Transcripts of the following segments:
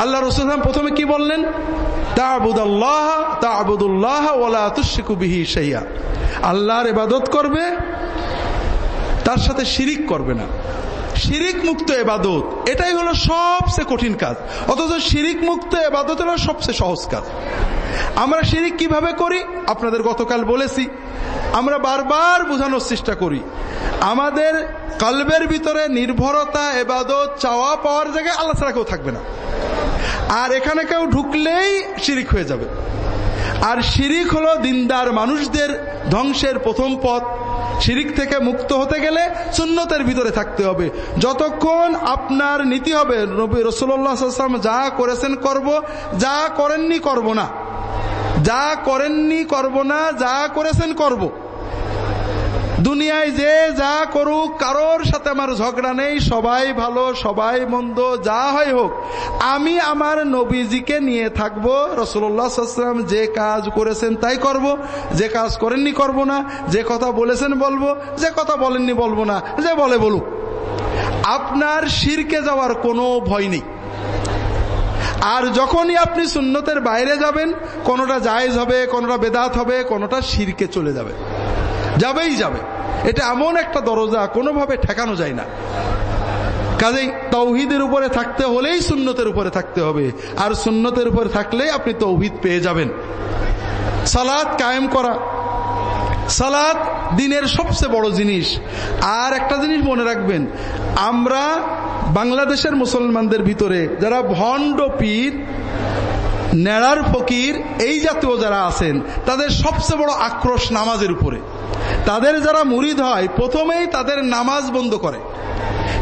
আল্লাহ রসুল প্রথমে কি বললেন? তাবুদাল্লাহ, তাবুদুল্লাহ ওলা তুশিকু বিহি সাইয়া আল্লাহর এবাদত করবে, তার সাথে শিরিক করবে না। শিরিক মুক্ত এবাদত এটাই হলো সবচেয়ে কঠিন কাজ। অথচ শিরিক মুক্ত এবাদত হলো সবচেয়ে সহজ কাজ। আমরা শিরিক কীভাবে করি? আপনাদের গতকাল বলেছি, আমরা বারবার বোঝানোর চেষ্টা করি। আমাদের কলবের ভিতরে নির্ভরতা এবাদত চাওয়া পাওয়ার জায়গায় আল্লাহ ছাড়া কেউ থাকবে না। আর এখানে কেউ ঢুকলেই শিরিক হয়ে যাবে। আর শিরিক হলো দিনদার মানুষদের ধ্বংসের প্রথম পথ। শিরিক থেকে মুক্ত হতে গেলে সুন্নতের ভিতরে থাকতে হবে। যতক্ষণ আপনার নীতি হবে, নবী রসুল্লাহাম যা করেছেন করব, যা করেননি করব না। যা করেননি করব না, যা করেছেন করব। দুনিয়ায় যে যা করুক, কারোর সাথে আমার ঝগড়া নেই, সবাই ভালো, সবাই মন্দ, যা হয় হোক। আমি আমার নবীজিকে নিয়ে থাকব রসুল্লাহাম যে কাজ করেছেন তাই করব, যে কাজ করেননি করব না, যে কথা বলেছেন বলব, যে কথা বলেননি বলব না, যে বলে বলুক। আপনার শিরকে যাওয়ার কোনো ভয় নেই। আর যখনই আপনি সুন্নতের বাইরে যাবেন, কোনোটা জায়েজ হবে, কোনোটা বেদাত হবে, কোনোটা শিরকে চলে যাবে। যাবেই যাবে। এটা এমন একটা দরজা, কোনোভাবে ঠেকানো যায় না। কাজেই তৌহিদের উপরে থাকতে হলেই সুন্নতের উপরে থাকতে হবে। আর সুন্নতের উপরে থাকলেই আপনি তৌহিদ পেয়ে যাবেন। সালাদ কায়েম করা। সালাদ দিনের সবচেয়ে বড় জিনিস। আর একটা জিনিস মনে রাখবেন, আমরা বাংলাদেশের মুসলমানদের ভিতরে যারা ভণ্ড পীর নেড়ার ফকির এই জাতীয় যারা আছেন, তাদের সবচেয়ে বড় আক্রোশ নামাজের উপরে। তাদের যারা মুরিদ হয়, প্রথমেই তাদের নামাজ বন্ধ করে।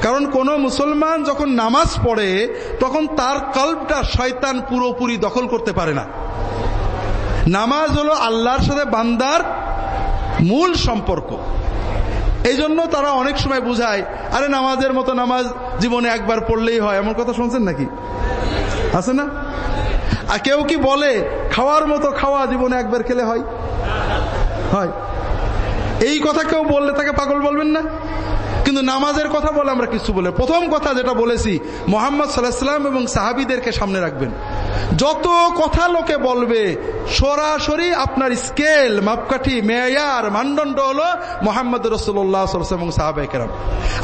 কারণ কোন মুসলমান যখন নামাজ পড়ে, তখন তার কল্পটা শয়তান পুরোপুরি দখল করতে পারে না। নামাজ হলো আল্লাহর সাথে বান্দার মূল সম্পর্ক। এই জন্য তারা অনেক সময় বুঝায়, আরে নামাজের মতো নামাজ জীবনে একবার পড়লেই হয়। এমন কথা শুনছেন নাকি? আছে না? আর কেউ কি বলে, খাওয়ার মতো খাওয়া জীবনে একবার খেলে হয়? হয়। এই কথা কেউ বললে তাকে পাগল বলবেন না? কিন্তু নামাজের কথা বলে আমরা কিছু বলে। প্রথম কথা যেটা বলেছি, মোহাম্মদ সাল্লাহাম এবং সাহাবিদেরকে সামনে রাখবেন। যত কথা লোকে বলবে, সরাসরি আপনার স্কেল, মাপকাঠি, মেয়ার, মানদণ্ড হলো মোহাম্মদ রসুল্লাহ এবং সাহাবাহাম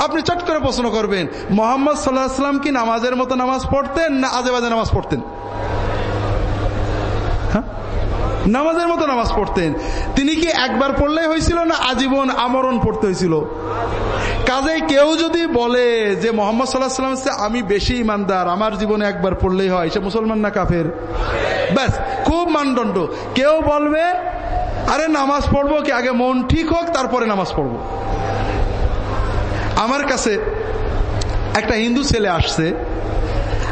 আপনি চট করে প্রশ্ন করবেন, মোহাম্মদ সাল্লাহ সাল্লাম কি নামাজের মতো নামাজ পড়তেন না আজে বাজে নামাজ পড়তেন? নামাজের মতো নামাজ পড়তেন। তিনি কি একবার পড়লেই হয়েছিল না আজীবন আমরণ পড়তে হয়েছিল? কাজে কেউ যদি বলে যে মোহাম্মদ সাল্লাহ সাল্লাম আমি বেশি ইমানদার, আমার জীবনে একবার পড়লেই হয়। সে মুসলমান না কাফের? ব্যাস, খুব মানদণ্ড। কেউ বলবে, আরে নামাজ পড়ব কি, আগে মন ঠিক হোক, তারপরে নামাজ পড়ব। আমার কাছে একটা হিন্দু ছেলে আসছে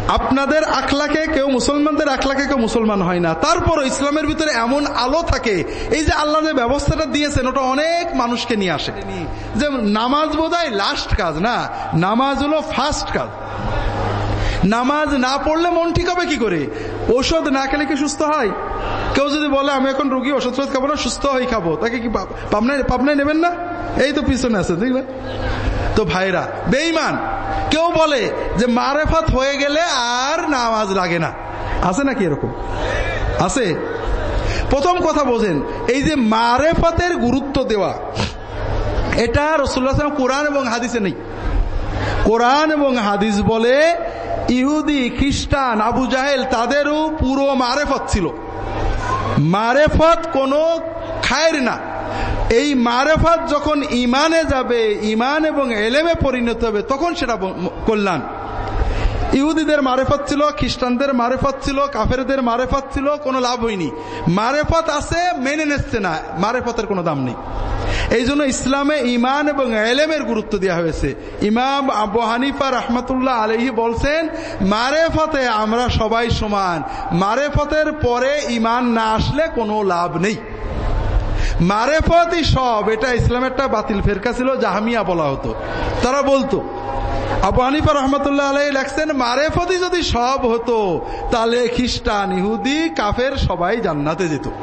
আপনাদের আখলাকে কেউ মুসলমানদের আখলাকে কেউ মুসলমান হয় না। তারপর ইসলামের ভিতরে এমন আলো থাকে, এই যে আল্লাহ যে ব্যবস্থাটা দিয়েছেন, ওটা অনেক মানুষকে নিয়ে আসে। যে নামাজ বোধ লাস্ট কাজ না, নামাজ হলো ফার্স্ট কাজ। নামাজ না পড়লে মন ঠিক হবে কি করে? ওষুধ না খেলে কি সুস্থ হয়? কেউ যদি বলে, আমি এখন রুগী, ওষুধ খাব না, সুস্থ হয়ে খাব। তাকে কি পাবনায় পাবনায় নেবেন না? এই তো পিছনে আছে দেখবে তো ভাইরা বেইমান কেউ বলে যে মারেফাত হয়ে গেলে আর নামাজ লাগে না। আছে নাকি এরকম? আছে। প্রথম কথা বোঝেন, এই যে মারেফাতের গুরুত্ব দেওয়া, এটা রসুল্লাহ কোরআন এবং হাদিসে নেই। কোরআন এবং হাদিস বলে ইহুদি, খ্রিস্টান, আবু জাহেল, তাদেরও পুরো মারেফত ছিল। মারেফত কোনো খায়ের না। এই মারেফাত যখন ইমানে যাবে ইমান এবং এলেমে পরিণত হবে, তখন সেটা কল্যাণ। ইহুদিদের মারেফত ছিল, খ্রিস্টানদের মারেফত ছিল, কাফেরদের মারেফত ছিল, কোনো লাভ হয়নি। মারেফত আছে, মেনে নিচ্ছে না, মারেফতের কোনো দাম নেই। এই জন্য ইসলামে ইমান এবং এলেমের গুরুত্ব দেওয়া হয়েছে। ইমাম আবু হানিফা রহমতুল্লাহ আলহি বলছেন, মারেফতে আমরা সবাই সমান। মারেফতের পরে ইমান না আসলে কোনো লাভ নেই। মারেফতই সব, এটা ইসলামের একটা বাতিল। ফেরকা ছিল জাহামিয়া বলা হতো। তারা বলতো, আবু হানিফা রহমতুল্লাহ আলাই লেখছেন মারেফতি যদি সব হতো, তাহলে খ্রিস্টান, ইহুদি, কাফের সবাই জান্নাতে যেত।